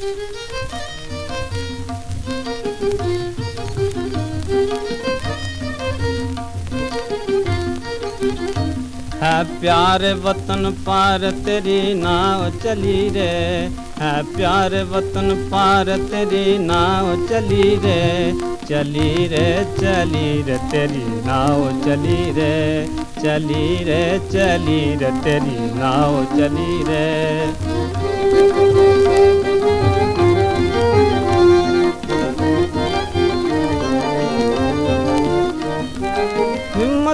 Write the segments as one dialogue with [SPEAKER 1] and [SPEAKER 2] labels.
[SPEAKER 1] है प्यार वतन पार तेरी नाव चली रे। है प्यार वतन पार तेरी नाव चली रे। चली रे चली रे, तेरी नाव चली रे। चली रे चली रे, तेरी नाव चली रे।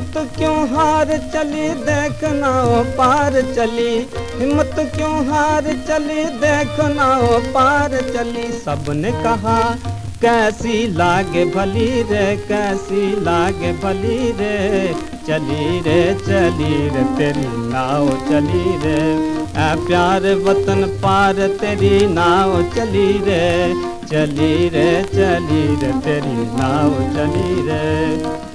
[SPEAKER 1] हिम्मत क्यों हार चली? देखना ओ पार चली। हिम्मत क्यों हार चली? देखना ओ पार चली। सबने कहा, कैसी लागे भली रे, कैसी लागे भली रे। चली रे चली रे, तेरी नाव चली रे। आ प्यार वतन पार, तेरी नाव चली रे। चली रे चली रे, तेरी नाव चली रे।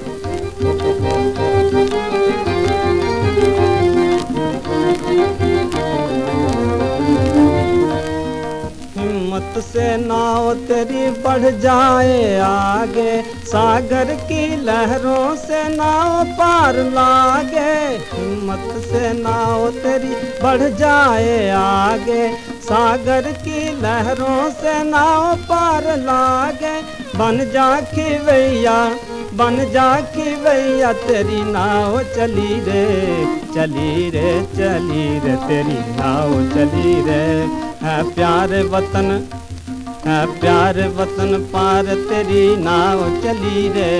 [SPEAKER 1] हिम्मत से नाव तेरी बढ़ जाए आगे। सागर की लहरों से नाव पार लागे। हिम्मत से नाव तेरी बढ़ जाए आगे। सागर की लहरों से नाव पार लागे। बन जा खिवैया बन जा खिवैया तेरी नाव चली रे चली रे चली रे, तेरी नाव चली रे। है प्यार वतन, है प्यार वतन पार, तेरी नाव चली रे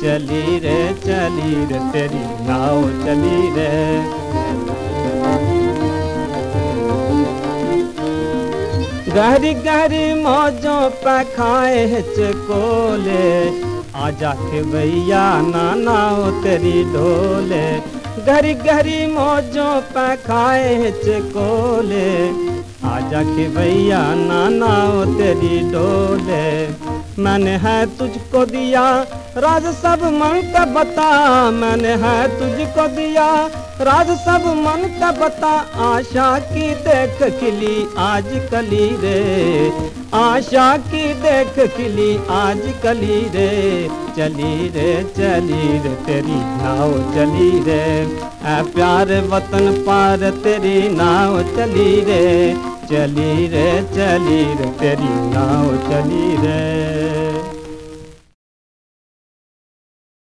[SPEAKER 1] चली रे चली रे, तेरी नाव चली रे। गहरी गहरी मौजों पे खाए चकोले आजा के भैया, नाना उतरी तेरी ढोले। गहरी गहरी मौजों पे खाए चकोले आजा के भैया, नाना उतरी तेरी डोले मैंने है तुझको दिया, राज सब मन का बता। मैंने है तुझको दिया, राज सब मन का बता। आशा की देख खिली आज कली रे। आशा की देख खिली आज कली रे। चली रे चली रे, तेरी नाव चली रे। ऐ प्यार वतन पार तेरी नाव चली रे। चली रे चली रे तेरी नाव चली रे।